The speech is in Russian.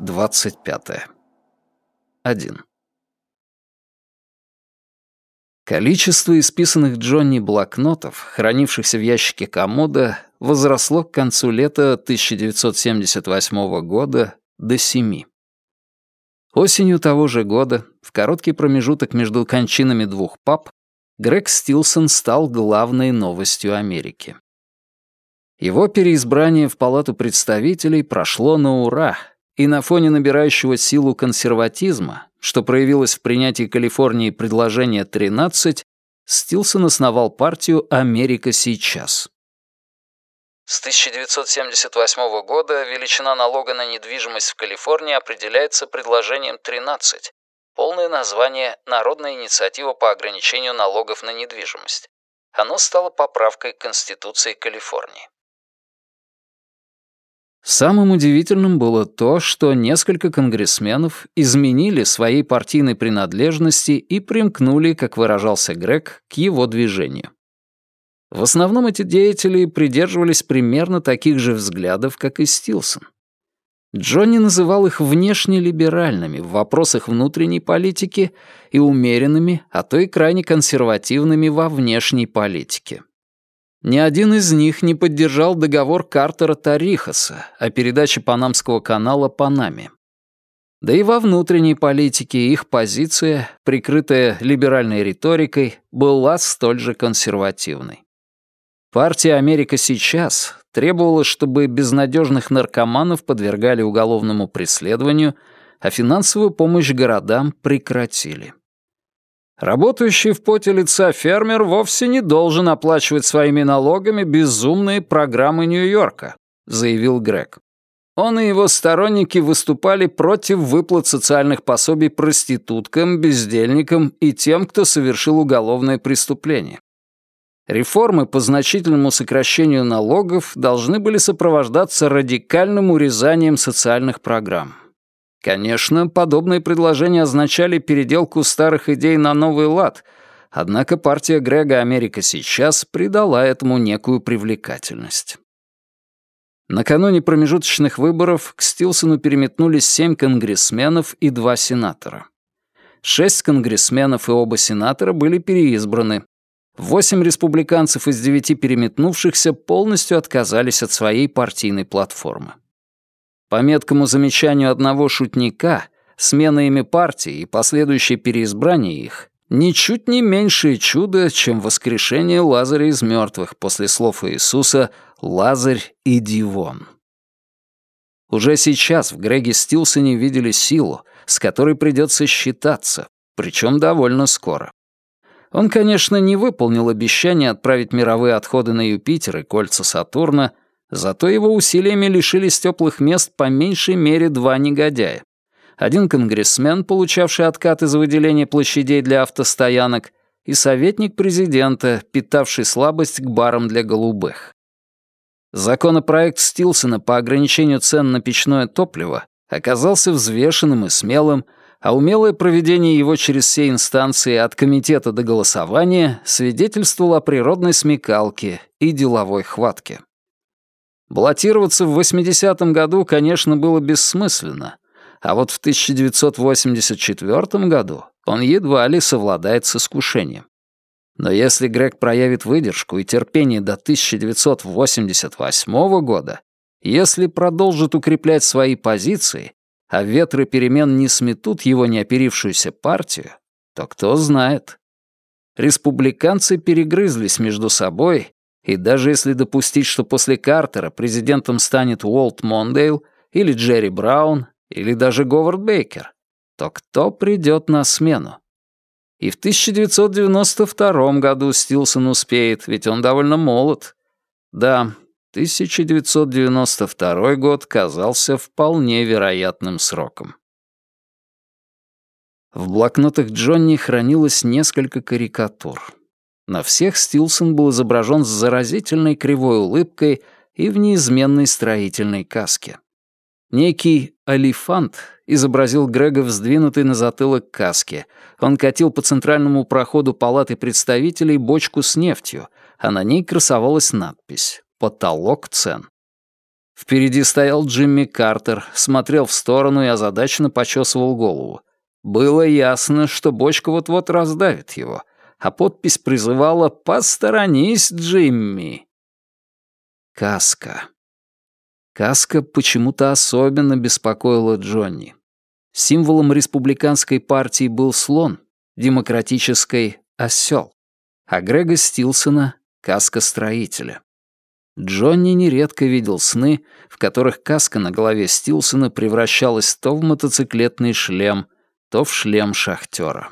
25. 1. Количество исписанных Джонни блокнотов, хранившихся в ящике комода, возросло к концу лета 1978 года до семи. Осенью того же года, в короткий промежуток между кончинами двух пап, Грег Стилсон стал главной новостью Америки. Его переизбрание в Палату представителей прошло на ура, и на фоне набирающего силу консерватизма, что проявилось в принятии Калифорнии предложения 13, Стилсон основал партию «Америка сейчас». С 1978 года величина налога на недвижимость в Калифорнии определяется предложением 13, полное название «Народная инициатива по ограничению налогов на недвижимость». Оно стало поправкой к Конституции Калифорнии. Самым удивительным было то, что несколько конгрессменов изменили своей партийной принадлежности и примкнули, как выражался Грег, к его движению. В основном эти деятели придерживались примерно таких же взглядов, как и Стилсон. Джонни называл их внешне либеральными в вопросах внутренней политики и умеренными, а то и крайне консервативными во внешней политике. Ни один из них не поддержал договор Картера-Тарихаса о передаче Панамского канала Панаме. Да и во внутренней политике их позиция, прикрытая либеральной риторикой, была столь же консервативной. Партия «Америка сейчас» требовала, чтобы безнадежных наркоманов подвергали уголовному преследованию, а финансовую помощь городам прекратили. Работающий в поте лица фермер вовсе не должен оплачивать своими налогами безумные программы Нью-Йорка, заявил Грег. Он и его сторонники выступали против выплат социальных пособий проституткам, бездельникам и тем, кто совершил уголовное преступление. Реформы по значительному сокращению налогов должны были сопровождаться радикальным урезанием социальных программ. Конечно, подобные предложения означали переделку старых идей на новый лад, однако партия Грега «Америка сейчас» придала этому некую привлекательность. Накануне промежуточных выборов к Стилсону переметнулись семь конгрессменов и два сенатора. Шесть конгрессменов и оба сенатора были переизбраны. Восемь республиканцев из девяти переметнувшихся полностью отказались от своей партийной платформы. По меткому замечанию одного шутника, смена ими партии и последующее переизбрание их ничуть не меньшее чудо, чем воскрешение Лазаря из мертвых после слов Иисуса «Лазарь, иди вон». Уже сейчас в Греге Стилсоне видели силу, с которой придется считаться, причем довольно скоро. Он, конечно, не выполнил обещание отправить мировые отходы на Юпитер и кольца Сатурна, Зато его усилиями лишились теплых мест по меньшей мере два негодяя. Один конгрессмен, получавший откат из выделения площадей для автостоянок, и советник президента, питавший слабость к барам для голубых. Законопроект Стилсона по ограничению цен на печное топливо оказался взвешенным и смелым, а умелое проведение его через все инстанции от комитета до голосования свидетельствовало о природной смекалке и деловой хватке. Баллотироваться в 80-м году, конечно, было бессмысленно, а вот в 1984 году он едва ли совладает с искушением. Но если Грег проявит выдержку и терпение до 1988 года, если продолжит укреплять свои позиции, а ветры перемен не сметут его неоперившуюся партию, то кто знает. Республиканцы перегрызлись между собой и даже если допустить, что после Картера президентом станет Уолт Мондейл или Джерри Браун или даже Говард Бейкер, то кто придет на смену? И в 1992 году Стилсон успеет, ведь он довольно молод. Да, 1992 год казался вполне вероятным сроком. В блокнотах Джонни хранилось несколько карикатур. На всех Стилсон был изображен с заразительной кривой улыбкой и в неизменной строительной каске. Некий алифант изобразил Грега в сдвинутой на затылок каске. Он катил по центральному проходу палаты представителей бочку с нефтью, а на ней красовалась надпись «Потолок цен». Впереди стоял Джимми Картер, смотрел в сторону и озадаченно почесывал голову. Было ясно, что бочка вот-вот раздавит его, а подпись призывала «Посторонись, Джимми!» Каска. Каска почему-то особенно беспокоила Джонни. Символом республиканской партии был слон, демократической — осел, а Грега Стилсона — каска строителя. Джонни нередко видел сны, в которых каска на голове Стилсона превращалась то в мотоциклетный шлем, то в шлем шахтера.